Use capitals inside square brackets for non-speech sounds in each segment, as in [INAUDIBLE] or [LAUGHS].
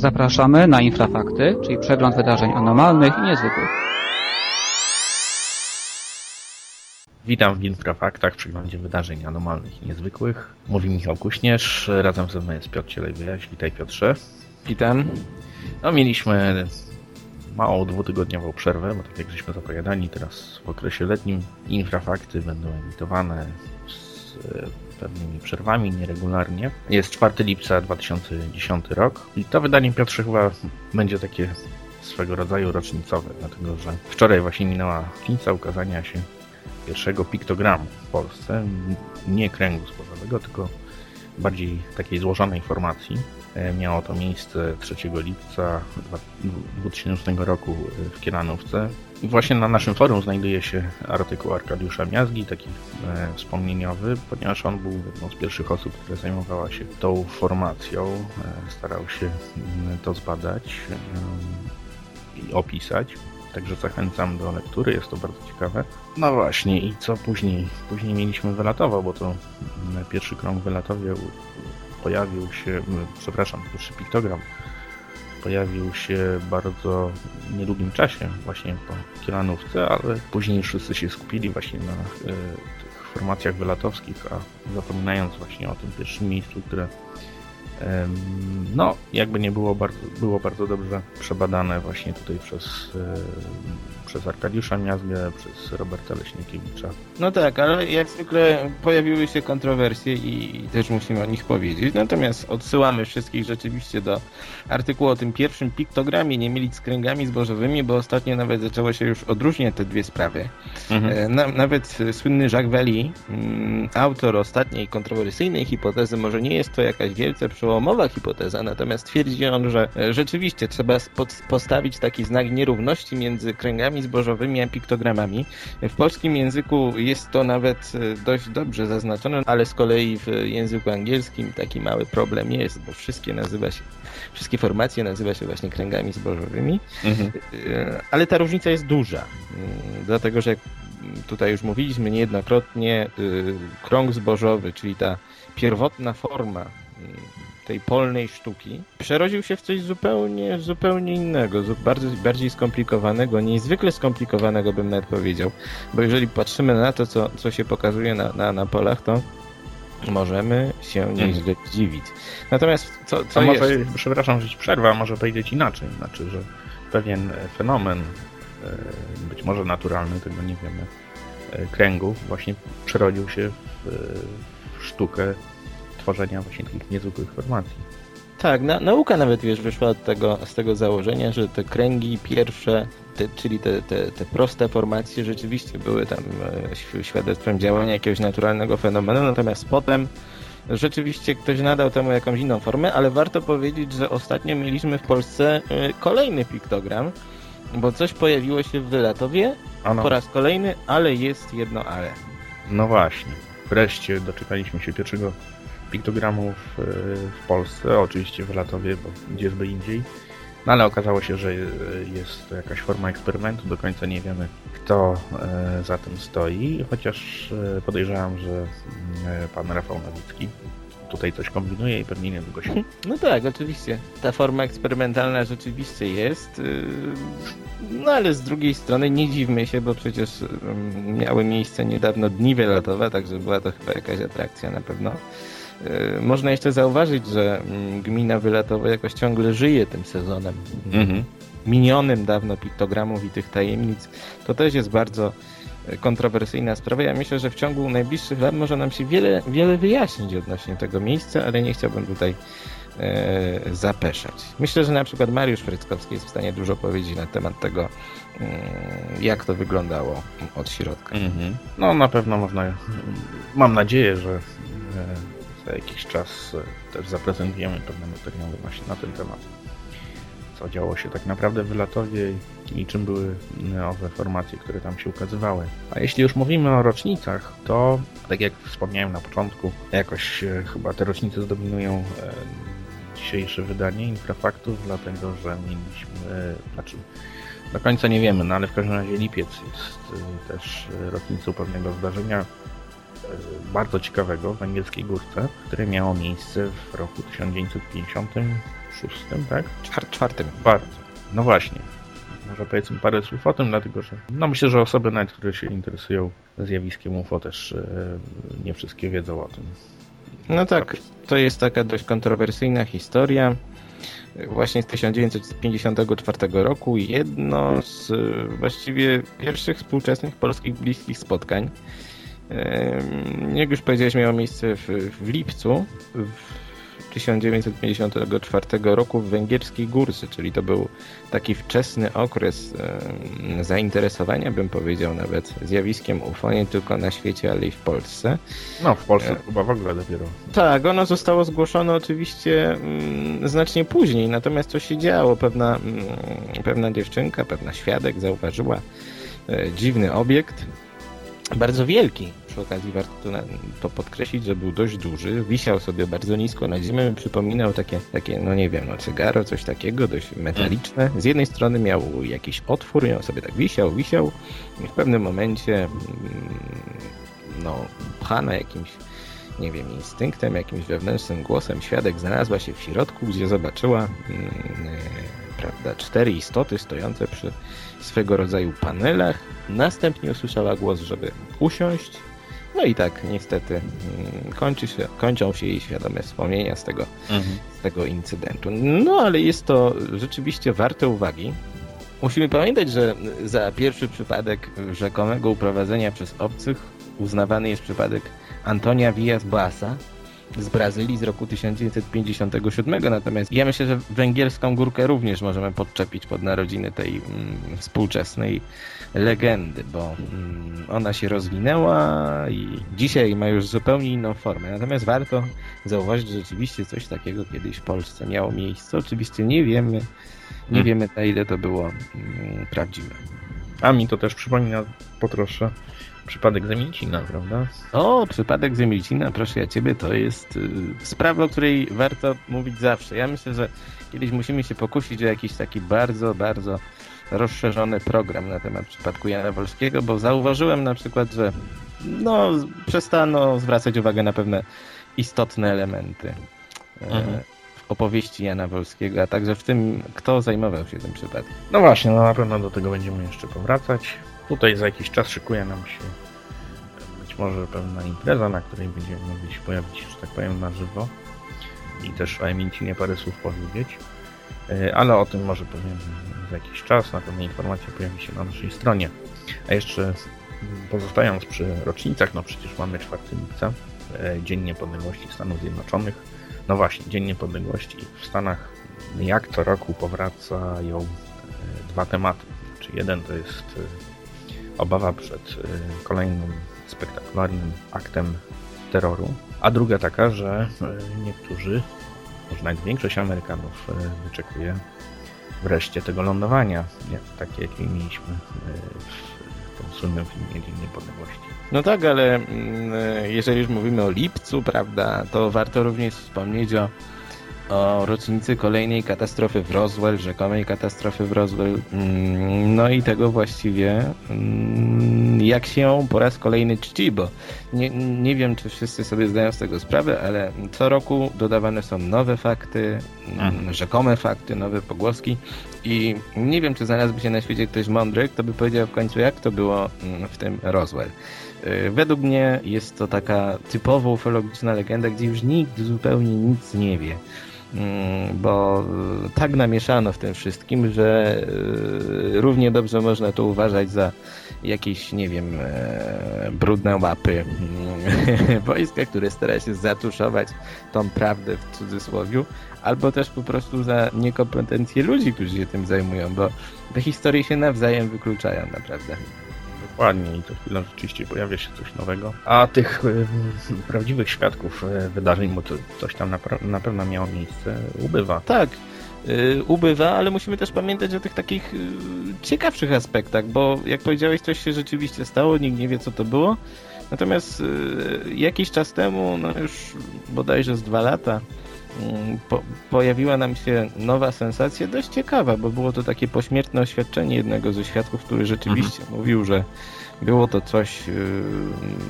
Zapraszamy na Infrafakty, czyli przegląd wydarzeń anormalnych i niezwykłych. Witam w Infrafaktach, w przeglądzie wydarzeń anormalnych i niezwykłych. Mówi Michał Kuśnierz, razem ze mną jest Piotr Cielejwyjaś. Witaj Piotrze. Witam. No mieliśmy małą dwutygodniową przerwę, bo tak jak żeśmy zapowiadali, teraz w okresie letnim Infrafakty będą emitowane z pewnymi przerwami, nieregularnie. Jest 4 lipca 2010 rok i to wydanie Piotrze chyba będzie takie swego rodzaju rocznicowe, dlatego że wczoraj właśnie minęła rocznica ukazania się pierwszego piktogramu w Polsce. Nie kręgu sposobowego, tylko bardziej takiej złożonej formacji. E, Miało to miejsce 3 lipca 2000 roku w Kielanówce. I właśnie na naszym forum znajduje się artykuł Arkadiusza Miazgi, taki e, wspomnieniowy, ponieważ on był jedną z pierwszych osób, która zajmowała się tą formacją. E, starał się mm, to zbadać e, i opisać. Także zachęcam do lektury, jest to bardzo ciekawe. No właśnie, i co później? Później mieliśmy wylatowo, bo to pierwszy krąg wylatowie pojawił się, przepraszam, pierwszy piktogram pojawił się bardzo niedługim czasie, właśnie po Kielanówce, ale później wszyscy się skupili właśnie na y, tych formacjach wylatowskich, a zapominając właśnie o tym pierwszym miejscu, które no, jakby nie było bardzo, było bardzo dobrze przebadane właśnie tutaj przez, przez Arkadiusza Miazgę, przez Roberta Leśniekiewicza. No tak, ale jak zwykle pojawiły się kontrowersje i też musimy o nich powiedzieć. Natomiast odsyłamy wszystkich rzeczywiście do artykułu o tym pierwszym piktogramie, nie mylić z kręgami zbożowymi, bo ostatnio nawet zaczęło się już odróżniać te dwie sprawy. Mhm. Na, nawet słynny Jacques Vallée, mm, autor ostatniej kontrowersyjnej hipotezy, może nie jest to jakaś wielce przełomowa przełomowa hipoteza, natomiast twierdzi on, że e, rzeczywiście trzeba postawić taki znak nierówności między kręgami zbożowymi a piktogramami. W polskim języku jest to nawet e, dość dobrze zaznaczone, ale z kolei w języku angielskim taki mały problem jest, bo wszystkie nazywa się, wszystkie formacje nazywa się właśnie kręgami zbożowymi, mhm. E, ale ta różnica jest duża, mm, dlatego że tutaj już mówiliśmy niejednokrotnie, krąg zbożowy, czyli ta pierwotna forma mm, tej polnej sztuki przerodził się w coś zupełnie, zupełnie innego, bardzo, bardziej skomplikowanego, niezwykle skomplikowanego bym nawet powiedział, bo jeżeli patrzymy na to, co, co się pokazuje na, na, na polach, to możemy się mhm. nieźle dziwić. Natomiast co, co może, przepraszam, że ci przerwa, może powiedzieć inaczej, znaczy, że pewien fenomen, e, być może naturalny, tego nie wiemy, e, kręgów właśnie przerodził się w sztukę tworzenia właśnie takich niezwykłych formacji. Tak, na, nauka nawet wiesz, wyszła od tego, z tego założenia, że te kręgi pierwsze, te, czyli te, te, te proste formacje rzeczywiście były tam e, świadectwem działania jakiegoś naturalnego fenomenu, natomiast potem rzeczywiście ktoś nadał temu jakąś inną formę, ale warto powiedzieć, że ostatnio mieliśmy w Polsce e, kolejny piktogram, bo coś pojawiło się w Wylatowie ano. po raz kolejny, ale jest jedno ale. No właśnie, wreszcie doczekaliśmy się pierwszego piktogramów e, w Polsce, oczywiście w Latowie, bo gdzieżby indziej. No ale okazało się, że jest to jakaś forma eksperymentu, do końca nie wiemy kto e, za tym stoi, chociaż e, podejrzewam, że pan Rafał Nowicki tutaj coś kombinuje i pewnie niedługo się... [LAUGHS] No tak, oczywiście. Ta forma eksperymentalna rzeczywiście jest, no ale z drugiej strony nie dziwmy się, bo przecież miały miejsce niedawno dni wylatowe, także była to chyba jakaś atrakcja na pewno. E, można jeszcze zauważyć, że mm, gmina wylatowa jakoś ciągle żyje tym sezonem mhm. minionym dawno piktogramów i tych tajemnic. To też jest bardzo e, kontrowersyjna sprawa. Ja myślę, że w ciągu najbliższych lat może nam się wiele, wiele wyjaśnić odnośnie tego miejsca, ale nie chciałbym tutaj e, zapeszać. Myślę, że na przykład Mariusz Fryckowski jest w stanie dużo powiedzieć na temat tego, mm, jak to wyglądało od środka. Mhm. No na pewno można, mam nadzieję, że za jakiś czas e, też zaprezentujemy pewne materiały właśnie na ten temat. Co działo się tak naprawdę w Latowie i czym były owe formacje, które tam się ukazywały. A jeśli już mówimy o rocznicach, to tak jak wspomniałem na początku, jakoś e, chyba te rocznice zdominują e, dzisiejsze wydanie Infrafaktów, dlatego że mieliśmy, znaczy do końca nie wiemy, no ale w każdym razie lipiec jest też rocznicą pewnego zdarzenia, bardzo ciekawego w Węgierskiej Górce, które miało miejsce w roku 1956, tak? Czwar- czwartym. Bardzo. No właśnie. Może powiedzmy parę słów o tym, dlatego że no myślę, że osoby nawet, które się interesują zjawiskiem UFO też e, nie wszystkie wiedzą o tym. No tak, to jest taka dość kontrowersyjna historia. Właśnie z 1954 roku jedno z e, właściwie pierwszych współczesnych polskich bliskich spotkań. Jak już powiedziałeś, miało miejsce w, w lipcu w 1954 roku w Węgierskiej Górce, czyli to był taki wczesny okres zainteresowania, bym powiedział nawet, zjawiskiem UFO, nie tylko na świecie, ale i w Polsce. No, w Polsce E. chyba w ogóle dopiero. Tak, ono zostało zgłoszone oczywiście mm, znacznie później, natomiast to się działo. Pewna, mm, pewna dziewczynka, pewna świadek zauważyła e, dziwny obiekt, bardzo wielki. Przy okazji warto to, podkreślić, że był dość duży, wisiał sobie bardzo nisko na ziemię, przypominał takie, takie no nie wiem, no cygaro, coś takiego, dość metaliczne. Z jednej strony miał jakiś otwór i on sobie tak wisiał, wisiał i w pewnym momencie mm, no, pchana jakimś nie wiem, instynktem, jakimś wewnętrznym głosem świadek znalazła się w środku, gdzie zobaczyła e, prawda, cztery istoty stojące przy swego rodzaju panelach. Następnie usłyszała głos, żeby usiąść. No i tak niestety mm, kończy się, kończą się jej świadome wspomnienia z tego, z tego incydentu. No ale jest to rzeczywiście warte uwagi. Musimy pamiętać, że za pierwszy przypadek rzekomego uprowadzenia przez obcych uznawany jest przypadek Antonia Villas Boasa z Brazylii z roku 1957. Natomiast ja myślę, że węgierską górkę również możemy podczepić pod narodziny tej mm, współczesnej legendy, bo mm, ona się rozwinęła i dzisiaj ma już zupełnie inną formę. Natomiast warto zauważyć, że rzeczywiście coś takiego kiedyś w Polsce miało miejsce. Oczywiście nie wiemy, nie Hmm. wiemy na ile to było mm, prawdziwe. A mi to też przypomina po trosze przypadek Zamięcina, prawda? O, przypadek Zemilcina, proszę ja ciebie, to jest y, sprawa, o której warto mówić zawsze. Ja myślę, że kiedyś musimy się pokusić o jakiś taki bardzo, bardzo rozszerzony program na temat przypadku Jana Wolskiego, bo zauważyłem na przykład, że no, przestano zwracać uwagę na pewne istotne elementy e, Mhm. w opowieści Jana Wolskiego, a także w tym, kto zajmował się tym przypadkiem. No właśnie, no na pewno do tego będziemy jeszcze powracać. Tutaj za jakiś czas szykuje nam się być może pewna impreza, na której będziemy mogli się pojawić, że tak powiem, na żywo. I też o Emincinie parę słów powiedzieć. E, Ale o tym może powiem za jakiś czas. Na pewno informacja pojawi się na naszej stronie. A jeszcze pozostając przy rocznicach, no przecież mamy 4 lipca, e, Dzień Niepodległości Stanów Zjednoczonych. No właśnie, Dzień Niepodległości w Stanach jak co roku powracają e, dwa tematy. Czy jeden to jest obawa przed e, kolejnym spektakularnym aktem terroru, a druga taka, że e, niektórzy, może nawet większość Amerykanów e, wyczekuje wreszcie tego lądowania, jak, takie jakie mieliśmy w tym słynnym filmie Dzień Niepodległości. No tak, ale mm, jeżeli już mówimy o lipcu, prawda, to warto również wspomnieć o, o rocznicy kolejnej katastrofy w Roswell, rzekomej katastrofy w Roswell. Mm, No i tego właściwie mm, jak się ją po raz kolejny czci, bo nie, nie wiem, czy wszyscy sobie zdają z tego sprawę, ale co roku dodawane są nowe fakty, mm, Mhm. rzekome fakty, nowe pogłoski i nie wiem, czy znalazłby się na świecie ktoś mądry, kto by powiedział w końcu, jak to było w tym Roswell. Y, Według mnie jest to taka typowo ufologiczna legenda, gdzie już nikt zupełnie nic nie wie. Mm, Bo y, tak namieszano w tym wszystkim, że y, równie dobrze można to uważać za jakieś, nie wiem, e, brudne łapy mm, [LAUGHS] wojska, które stara się zatuszować tą prawdę w cudzysłowiu, albo też po prostu za niekompetencje ludzi, którzy się tym zajmują, bo te historie się nawzajem wykluczają naprawdę. Dokładnie i co chwilę rzeczywiście pojawia się coś nowego. A tych e, prawdziwych świadków e, wydarzeń, bo to coś tam na, na pewno miało miejsce, ubywa. Tak, y, ubywa, ale musimy też pamiętać o tych takich y, ciekawszych aspektach, bo jak powiedziałeś, coś się rzeczywiście stało, nikt nie wie co to było. Natomiast y, jakiś czas temu, no już bodajże z dwa lata, po, pojawiła nam się nowa sensacja, dość ciekawa, bo było to takie pośmiertne oświadczenie jednego ze świadków, który rzeczywiście mówił, że było to coś, yy,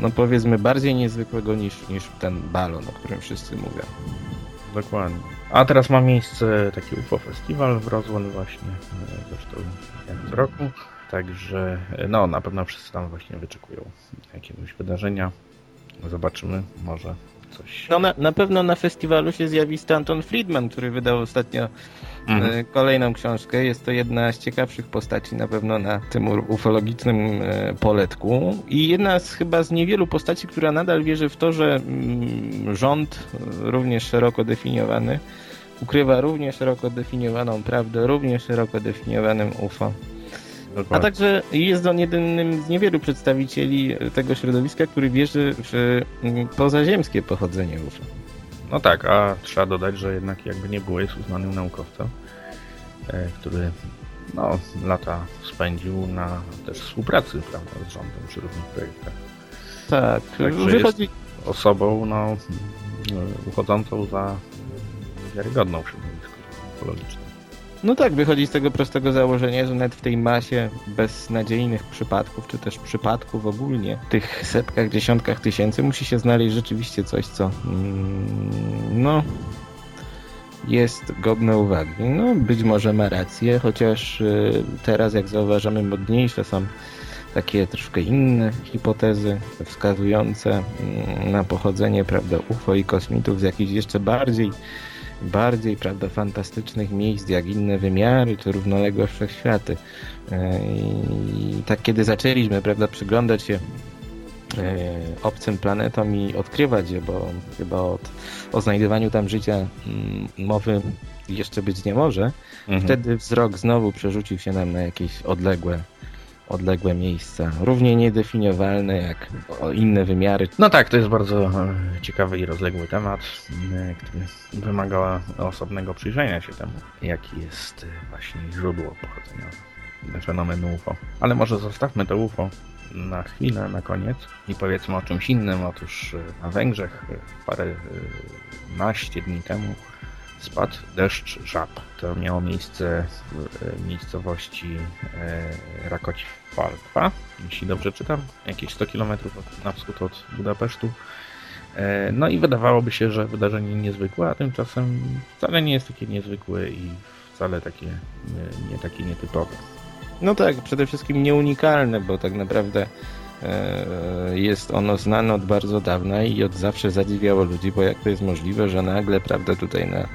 no powiedzmy, bardziej niezwykłego niż, niż ten balon, o którym wszyscy mówią. Dokładnie. A teraz ma miejsce taki UFO Festiwal w Roswell właśnie, e, zresztą jak co roku. Także e, no na pewno wszyscy tam właśnie wyczekują jakiegoś wydarzenia. Zobaczymy, może coś. No na, na pewno na festiwalu się zjawi Stanton Friedman, który wydał ostatnio Mhm. e, kolejną książkę. Jest to jedna z ciekawszych postaci na pewno na tym ufologicznym e, poletku i jedna z chyba z niewielu postaci, która nadal wierzy w to, że mm, rząd, e, również szeroko definiowany, ukrywa również szeroko definiowaną prawdę, również szeroko definiowanym UFO. A Dokładnie. także jest on jednym z niewielu przedstawicieli tego środowiska, który wierzy w mm, pozaziemskie pochodzenie UFO. No tak, a trzeba dodać, że jednak jakby nie było, jest uznanym naukowcem, który no, lata spędził na też współpracy prawda, z rządem przy różnych projektach. Tak, Także wychodzi, Osobą no, e, uchodzącą za wiarygodną w środowisku ufologicznym. No tak, wychodzi z tego prostego założenia, że nawet w tej masie beznadziejnych przypadków, czy też przypadków ogólnie, tych setkach, dziesiątkach tysięcy, musi się znaleźć rzeczywiście coś, co mm, no jest godne uwagi. No, być może ma rację, chociaż y, teraz, jak zauważamy, modniejsze są takie troszkę inne hipotezy wskazujące mm, na pochodzenie prawda, UFO i kosmitów z jakichś jeszcze bardziej bardziej prawda, fantastycznych miejsc, jak inne wymiary, czy równoległe wszechświaty. E, I tak kiedy zaczęliśmy prawda, przyglądać się e, obcym planetom i odkrywać je, bo chyba od, o znajdowaniu tam życia mm, mowy jeszcze być nie może, Mhm. wtedy wzrok znowu przerzucił się nam na jakieś odległe, odległe miejsca, równie niedefiniowalne jak inne wymiary. No tak, to jest bardzo e, ciekawy i rozległy temat, e, który wymaga osobnego przyjrzenia się temu, jaki jest e, właśnie źródło pochodzenia fenomenu UFO. Ale może zostawmy to UFO na chwilę, na koniec i powiedzmy o czymś innym. Otóż na Węgrzech parę naście dni temu spadł deszcz żab. To miało miejsce w e, miejscowości e, Rakoci Falkwa, jeśli dobrze czytam, jakieś 100 km na wschód od Budapesztu. E, No i wydawałoby się, że wydarzenie niezwykłe, a tymczasem wcale nie jest takie niezwykłe i wcale takie nie, nie takie nietypowe. No tak, przede wszystkim nieunikalne, bo tak naprawdę jest ono znane od bardzo dawna i od zawsze zadziwiało ludzi, bo jak to jest możliwe, że nagle, prawda, tutaj na,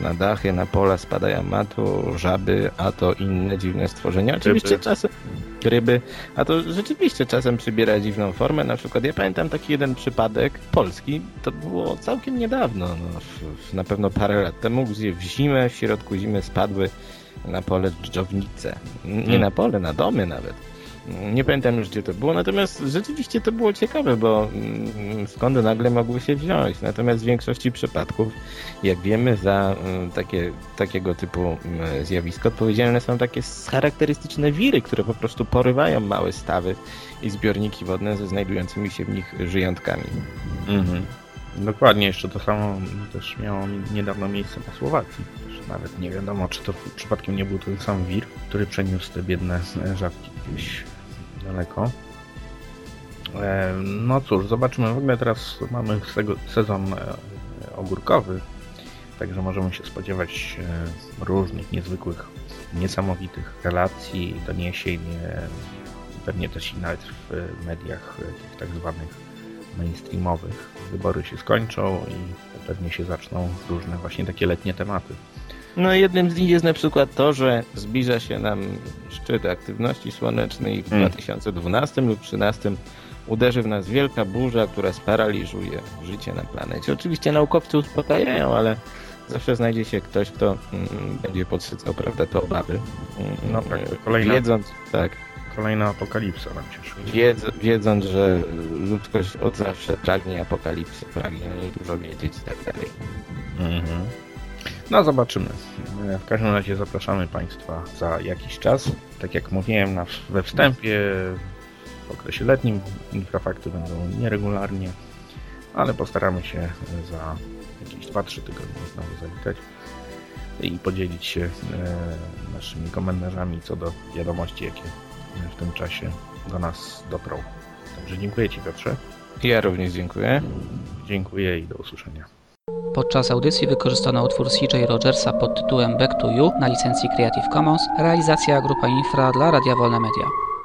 na dachy, na pola spadają a to żaby, a to inne dziwne stworzenia. Oczywiście Ryby. czasem ryby, a to rzeczywiście czasem przybiera dziwną formę. Na przykład ja pamiętam taki jeden przypadek polski, to było całkiem niedawno, no, na pewno parę lat temu, gdzie w zimę, w środku zimy spadły na pole dżdżownice. Nie Hmm. na pole, na domy nawet. Nie pamiętam już gdzie to było, natomiast rzeczywiście to było ciekawe, bo mm, skąd nagle mogły się wziąć. Natomiast w większości przypadków, jak wiemy, za mm, takie, takiego typu mm, zjawisko odpowiedzialne są takie charakterystyczne wiry, które po prostu porywają małe stawy i zbiorniki wodne ze znajdującymi się w nich żyjątkami. Dokładnie, jeszcze to samo też miało niedawno miejsce na Słowacji. Nawet nie wiadomo, czy to przypadkiem nie był ten sam wir, który przeniósł te biedne żabki gdzieś daleko. No cóż, zobaczymy. W ogóle teraz mamy sezon e, ogórkowy, także możemy się spodziewać e, różnych niezwykłych, niesamowitych relacji, doniesień, e, pewnie też i nawet w mediach tych tak zwanych mainstreamowych. Wybory się skończą i pewnie się zaczną różne właśnie takie letnie tematy. No jednym z nich jest na przykład to, że zbliża się nam szczyt aktywności słonecznej w Mm. 2012 lub 2013 uderzy w nas wielka burza, która sparaliżuje życie na planecie. Oczywiście naukowcy uspokajają, ale zawsze znajdzie się ktoś, kto mm, będzie podsycał, prawda, te obawy. Mm, No tak, to kolejna- Wiedząc, tak, Kolejna apokalipsa nam się wiedz, wiedząc, że ludzkość od zawsze pragnie apokalipsy, pragnie dużo wiedzieć i tak dalej. Mhm. No zobaczymy. W każdym razie zapraszamy Państwa za jakiś czas. Tak jak mówiłem na, we wstępie, w okresie letnim infrafakty będą nieregularnie, ale postaramy się za jakieś 2-3 tygodnie znowu zawitać i podzielić się e, naszymi komentarzami co do wiadomości, jakie w tym czasie do nas doprą. Także dziękuję Ci Piotrze. Ja również dziękuję. Dziękuję i do usłyszenia. Podczas audycji wykorzystano utwór CJ Rogersa pod tytułem Back to You na licencji Creative Commons, realizacja Grupa Infra dla Radia Wolne Media.